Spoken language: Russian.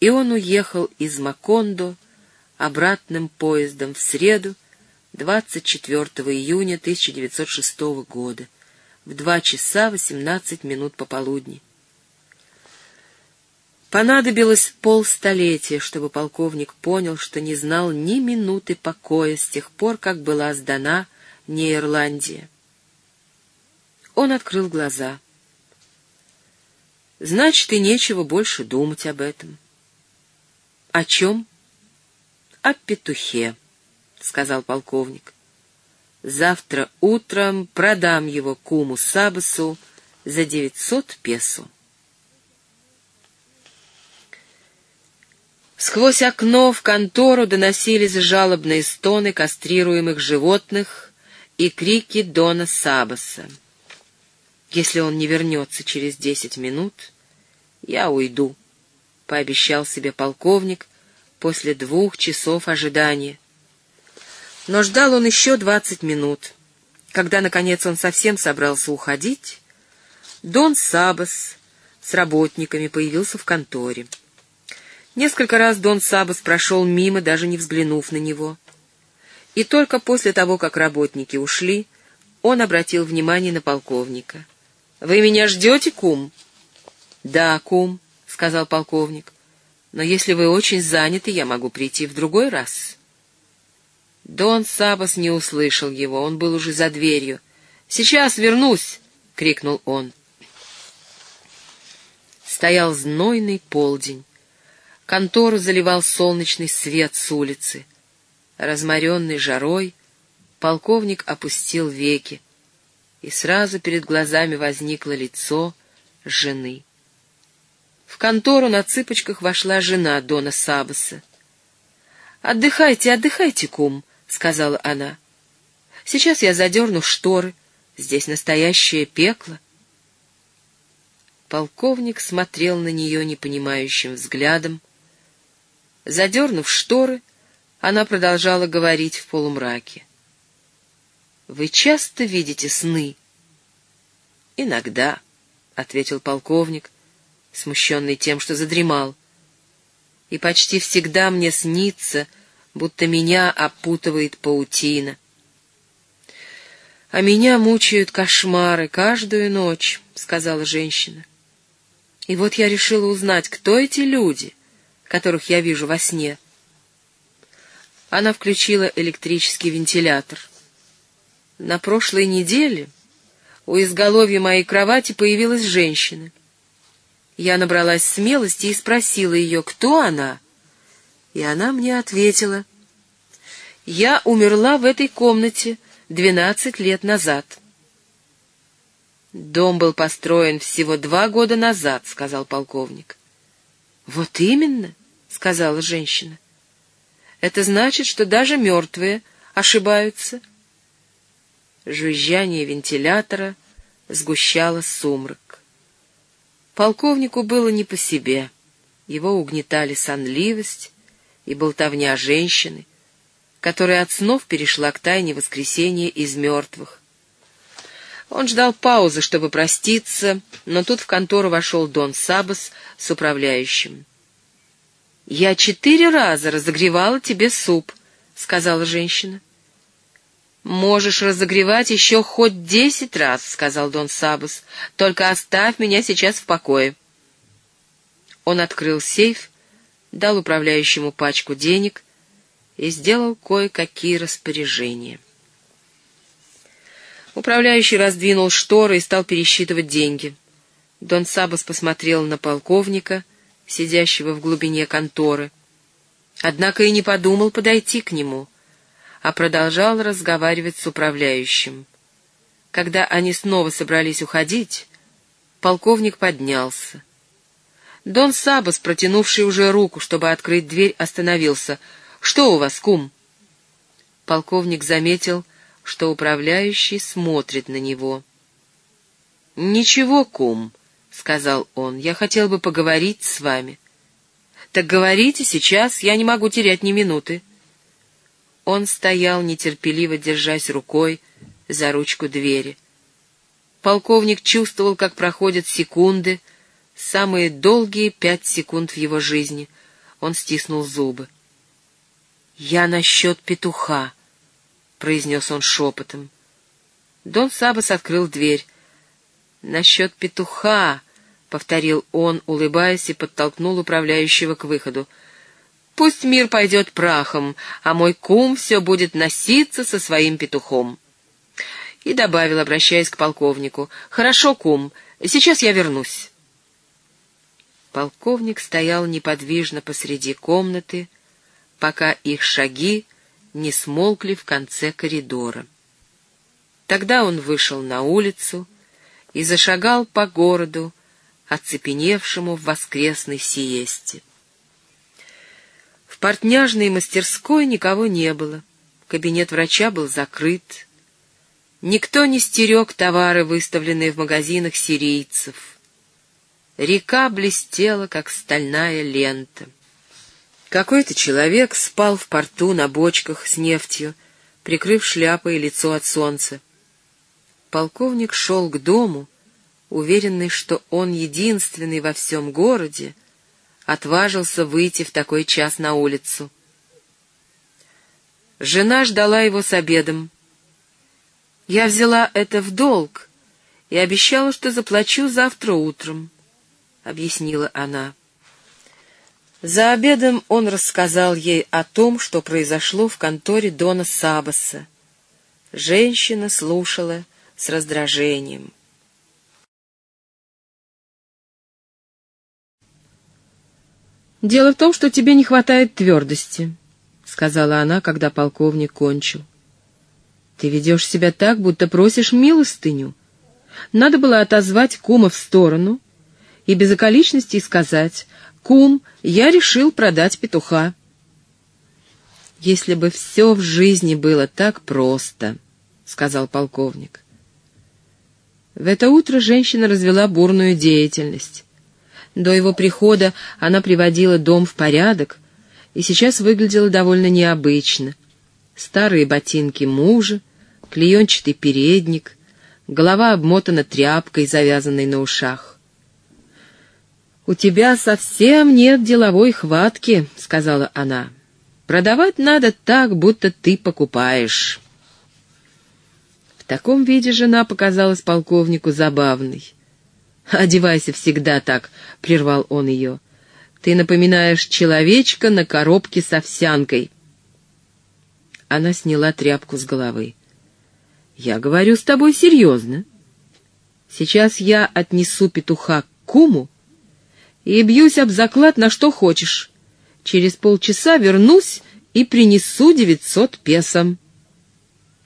и он уехал из Макондо обратным поездом в среду 24 июня 1906 года в 2 часа 18 минут пополудни. Понадобилось полстолетия, чтобы полковник понял, что не знал ни минуты покоя с тех пор, как была сдана Нейрландия. Он открыл глаза. Значит, и нечего больше думать об этом. О чем? О петухе, сказал полковник. Завтра утром продам его куму Сабасу за девятьсот песо. Сквозь окно в контору доносились жалобные стоны кастрируемых животных и крики Дона Сабаса. «Если он не вернется через десять минут, я уйду», — пообещал себе полковник после двух часов ожидания. Но ждал он еще двадцать минут. Когда, наконец, он совсем собрался уходить, Дон Сабас с работниками появился в конторе. Несколько раз Дон Сабас прошел мимо, даже не взглянув на него. И только после того, как работники ушли, он обратил внимание на полковника. «Вы меня ждете, кум?» «Да, кум», — сказал полковник. «Но если вы очень заняты, я могу прийти в другой раз». Дон Сабас не услышал его, он был уже за дверью. «Сейчас вернусь!» — крикнул он. Стоял знойный полдень. Контору заливал солнечный свет с улицы. Разморенный жарой, полковник опустил веки, и сразу перед глазами возникло лицо жены. В контору на цыпочках вошла жена Дона Сабаса. «Отдыхайте, отдыхайте, кум», — сказала она. «Сейчас я задерну шторы. Здесь настоящее пекло». Полковник смотрел на нее непонимающим взглядом, Задернув шторы, она продолжала говорить в полумраке. «Вы часто видите сны?» «Иногда», — ответил полковник, смущенный тем, что задремал. «И почти всегда мне снится, будто меня опутывает паутина». «А меня мучают кошмары каждую ночь», — сказала женщина. «И вот я решила узнать, кто эти люди» которых я вижу во сне. Она включила электрический вентилятор. На прошлой неделе у изголовья моей кровати появилась женщина. Я набралась смелости и спросила ее, кто она, и она мне ответила. «Я умерла в этой комнате двенадцать лет назад». «Дом был построен всего два года назад», — сказал полковник. «Вот именно», — сказала женщина. «Это значит, что даже мертвые ошибаются». Жужжание вентилятора сгущало сумрак. Полковнику было не по себе. Его угнетали сонливость и болтовня женщины, которая от снов перешла к тайне воскресения из мертвых. Он ждал паузы, чтобы проститься, но тут в контору вошел Дон Сабас с управляющим. «Я четыре раза разогревала тебе суп», — сказала женщина. «Можешь разогревать еще хоть десять раз», — сказал Дон Сабас. «Только оставь меня сейчас в покое». Он открыл сейф, дал управляющему пачку денег и сделал кое-какие распоряжения. Управляющий раздвинул шторы и стал пересчитывать деньги. Дон Сабас посмотрел на полковника, сидящего в глубине конторы. Однако и не подумал подойти к нему, а продолжал разговаривать с управляющим. Когда они снова собрались уходить, полковник поднялся. Дон Сабас, протянувший уже руку, чтобы открыть дверь, остановился. «Что у вас, кум?» Полковник заметил, что управляющий смотрит на него. «Ничего, кум», — сказал он, — «я хотел бы поговорить с вами». «Так говорите сейчас, я не могу терять ни минуты». Он стоял, нетерпеливо держась рукой за ручку двери. Полковник чувствовал, как проходят секунды, самые долгие пять секунд в его жизни. Он стиснул зубы. «Я насчет петуха», — произнес он шепотом. Дон Сабас открыл дверь. «Насчет петуха», — повторил он, улыбаясь, и подтолкнул управляющего к выходу. «Пусть мир пойдет прахом, а мой кум все будет носиться со своим петухом». И добавил, обращаясь к полковнику, «Хорошо, кум, сейчас я вернусь». Полковник стоял неподвижно посреди комнаты, пока их шаги не смолкли в конце коридора. Тогда он вышел на улицу и зашагал по городу, оцепеневшему в воскресной сиесте. В портняжной мастерской никого не было, кабинет врача был закрыт. Никто не стерег товары, выставленные в магазинах сирийцев. Река блестела, как стальная лента. Какой-то человек спал в порту на бочках с нефтью, прикрыв шляпой лицо от солнца. Полковник шел к дому, уверенный, что он единственный во всем городе, отважился выйти в такой час на улицу. Жена ждала его с обедом. Я взяла это в долг и обещала, что заплачу завтра утром, — объяснила она. За обедом он рассказал ей о том, что произошло в конторе Дона Сабаса. Женщина слушала с раздражением. «Дело в том, что тебе не хватает твердости», — сказала она, когда полковник кончил. «Ты ведешь себя так, будто просишь милостыню. Надо было отозвать кума в сторону и без околичностей сказать, «Кум, я решил продать петуха». «Если бы все в жизни было так просто», — сказал полковник. В это утро женщина развела бурную деятельность. До его прихода она приводила дом в порядок и сейчас выглядела довольно необычно. Старые ботинки мужа, клеенчатый передник, голова обмотана тряпкой, завязанной на ушах. «У тебя совсем нет деловой хватки», — сказала она. «Продавать надо так, будто ты покупаешь». В таком виде жена показалась полковнику забавной. «Одевайся всегда так», — прервал он ее. «Ты напоминаешь человечка на коробке с овсянкой». Она сняла тряпку с головы. «Я говорю с тобой серьезно. Сейчас я отнесу петуха к куму и бьюсь об заклад на что хочешь. Через полчаса вернусь и принесу девятьсот песом».